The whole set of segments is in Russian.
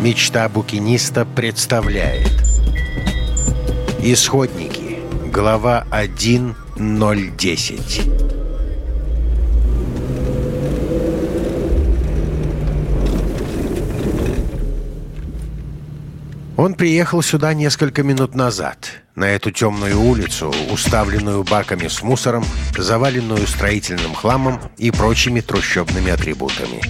Мечта букиниста представляет. Исходники. Глава 1.010 Он приехал сюда несколько минут назад, на эту темную улицу, уставленную баками с мусором, заваленную строительным хламом и прочими трущобными атрибутами.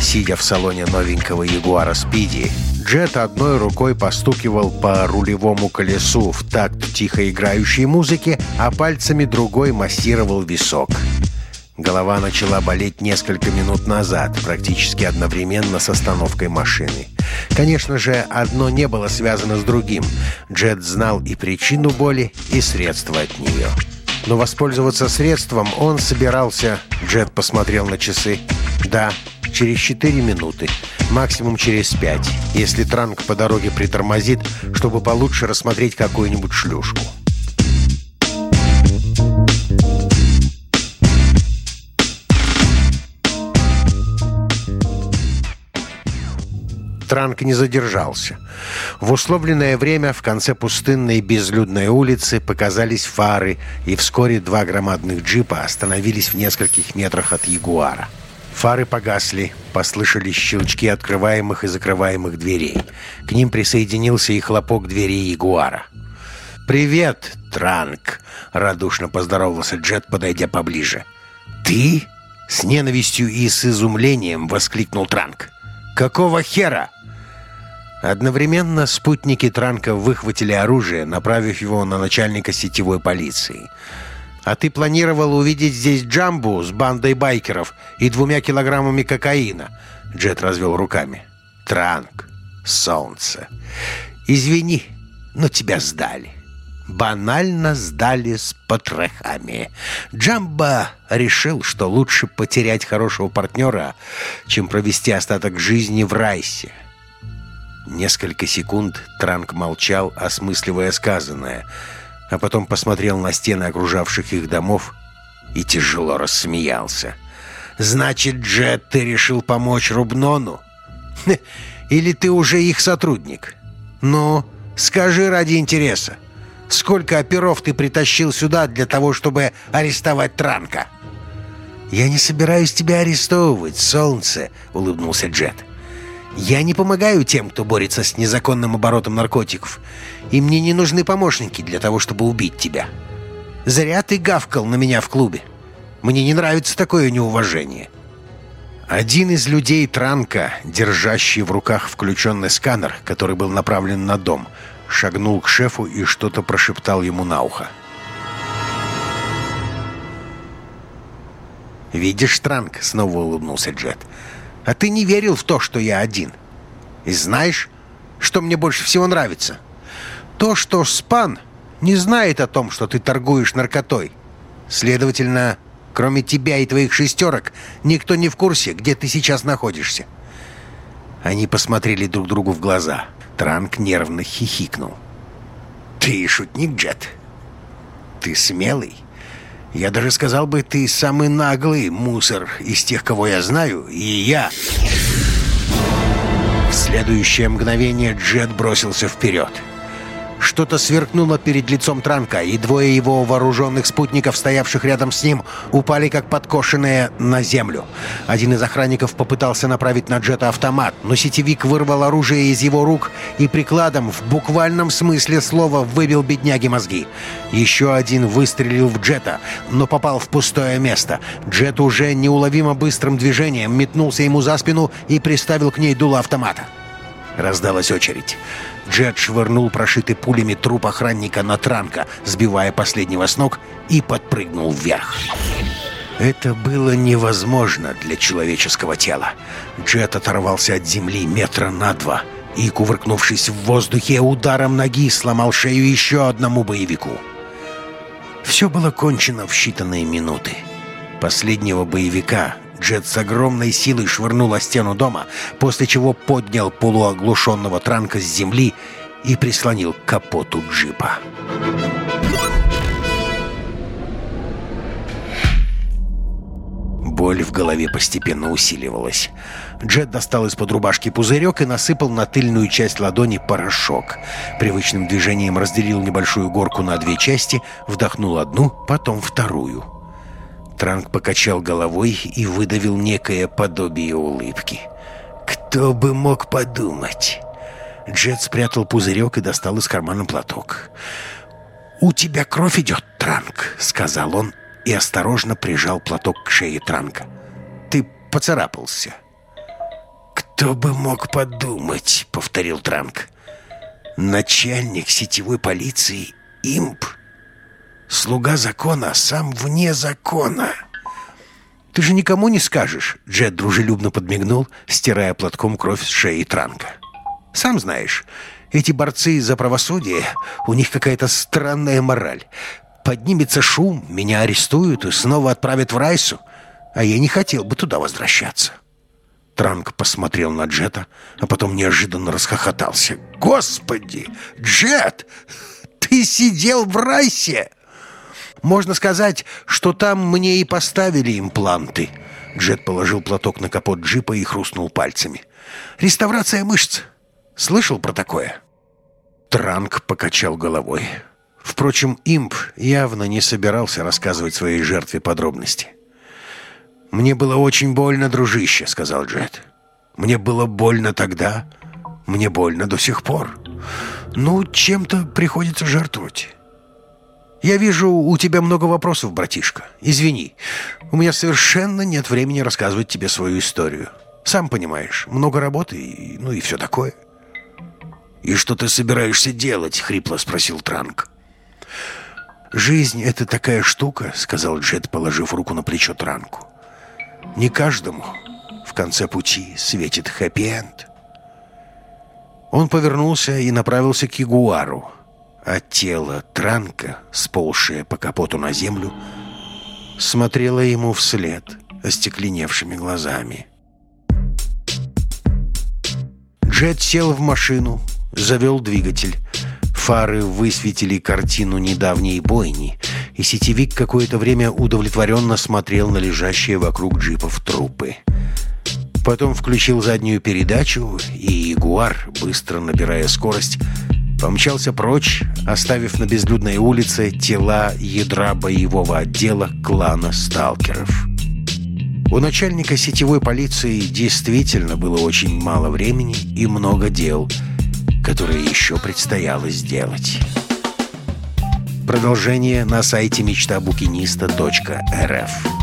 Сидя в салоне новенького Ягуара Спиди, Джет одной рукой постукивал по рулевому колесу в такт тихо играющей музыки, а пальцами другой массировал висок. Голова начала болеть несколько минут назад, практически одновременно с остановкой машины. Конечно же, одно не было связано с другим. Джет знал и причину боли, и средства от нее. Но воспользоваться средством он собирался... Джет посмотрел на часы. Да, через 4 минуты. Максимум через 5, если Транк по дороге притормозит, чтобы получше рассмотреть какую-нибудь шлюшку. Транк не задержался. В условленное время в конце пустынной безлюдной улицы показались фары, и вскоре два громадных джипа остановились в нескольких метрах от Ягуара. Фары погасли, послышались щелчки открываемых и закрываемых дверей. К ним присоединился и хлопок двери Ягуара. «Привет, Транк!» — радушно поздоровался Джет, подойдя поближе. «Ты?» — с ненавистью и с изумлением воскликнул Транк. «Какого хера?» Одновременно спутники Транка выхватили оружие, направив его на начальника сетевой полиции. «А ты планировал увидеть здесь Джамбу с бандой байкеров и двумя килограммами кокаина?» Джет развел руками. «Транк, солнце. Извини, но тебя сдали. Банально сдали с потрохами. Джамба решил, что лучше потерять хорошего партнера, чем провести остаток жизни в райсе». Несколько секунд Транк молчал, осмысливая сказанное, а потом посмотрел на стены окружавших их домов и тяжело рассмеялся. «Значит, Джет, ты решил помочь Рубнону? Или ты уже их сотрудник? Ну, скажи ради интереса, сколько оперов ты притащил сюда для того, чтобы арестовать Транка?» «Я не собираюсь тебя арестовывать, солнце», — улыбнулся Джет. Я не помогаю тем, кто борется с незаконным оборотом наркотиков. И мне не нужны помощники для того, чтобы убить тебя. Зря ты гавкал на меня в клубе. Мне не нравится такое неуважение». Один из людей Транка, держащий в руках включенный сканер, который был направлен на дом, шагнул к шефу и что-то прошептал ему на ухо. «Видишь, Транк?» — снова улыбнулся Джет. А ты не верил в то, что я один. И знаешь, что мне больше всего нравится? То, что Спан не знает о том, что ты торгуешь наркотой. Следовательно, кроме тебя и твоих шестерок, никто не в курсе, где ты сейчас находишься. Они посмотрели друг другу в глаза. Транк нервно хихикнул. «Ты шутник, Джет? Ты смелый?» Я даже сказал бы, ты самый наглый мусор из тех, кого я знаю, и я...» В следующее мгновение Джет бросился вперед. Что-то сверкнуло перед лицом Транка, и двое его вооруженных спутников, стоявших рядом с ним, упали как подкошенные на землю. Один из охранников попытался направить на Джета автомат, но сетевик вырвал оружие из его рук и прикладом в буквальном смысле слова выбил бедняги мозги. Еще один выстрелил в Джета, но попал в пустое место. Джет уже неуловимо быстрым движением метнулся ему за спину и приставил к ней дуло автомата. Раздалась очередь. Джет швырнул прошитый пулями труп охранника на Транка, сбивая последнего с ног, и подпрыгнул вверх. Это было невозможно для человеческого тела. Джет оторвался от земли метра на два и, кувыркнувшись в воздухе, ударом ноги сломал шею еще одному боевику. Все было кончено в считанные минуты. Последнего боевика Джет с огромной силой швырнул о стену дома, после чего поднял полуоглушенного Транка с земли и прислонил к капоту джипа. Боль в голове постепенно усиливалась. Джет достал из-под рубашки пузырек и насыпал на тыльную часть ладони порошок. Привычным движением разделил небольшую горку на две части, вдохнул одну, потом вторую. Транк покачал головой и выдавил некое подобие улыбки. «Кто бы мог подумать?» Джет спрятал пузырек и достал из кармана платок. «У тебя кровь идет, Транк», — сказал он и осторожно прижал платок к шее Транка. «Ты поцарапался». «Кто бы мог подумать», — повторил Транк. «Начальник сетевой полиции имп. Слуга закона, сам вне закона». «Ты же никому не скажешь», — Джет дружелюбно подмигнул, стирая платком кровь с шеи Транка. «Сам знаешь, эти борцы за правосудие, у них какая-то странная мораль. Поднимется шум, меня арестуют и снова отправят в Райсу, а я не хотел бы туда возвращаться». Транк посмотрел на Джета, а потом неожиданно расхохотался. «Господи! Джет! Ты сидел в Райсе!» «Можно сказать, что там мне и поставили импланты». Джет положил платок на капот джипа и хрустнул пальцами. «Реставрация мышц. Слышал про такое?» Транк покачал головой. Впрочем, имп явно не собирался рассказывать своей жертве подробности. «Мне было очень больно, дружище», — сказал Джет. «Мне было больно тогда, мне больно до сих пор. Ну, чем-то приходится жертвовать». «Я вижу, у тебя много вопросов, братишка. Извини, у меня совершенно нет времени рассказывать тебе свою историю. Сам понимаешь, много работы, и, ну и все такое». «И что ты собираешься делать?» — хрипло спросил Транк. «Жизнь — это такая штука», — сказал Джет, положив руку на плечо Транку. «Не каждому в конце пути светит хэппи-энд». Он повернулся и направился к Ягуару, а тело Транка, сползшее по капоту на землю, смотрело ему вслед остекленевшими глазами. Джет сел в машину, завел двигатель. Фары высветили картину недавней бойни, и сетевик какое-то время удовлетворенно смотрел на лежащие вокруг джипов трупы. Потом включил заднюю передачу, и Ягуар, быстро набирая скорость, помчался прочь, оставив на безлюдной улице тела ядра боевого отдела клана сталкеров. У начальника сетевой полиции действительно было очень мало времени и много дел – которые еще предстояло сделать. Продолжение на сайте мечтабукиниста.рф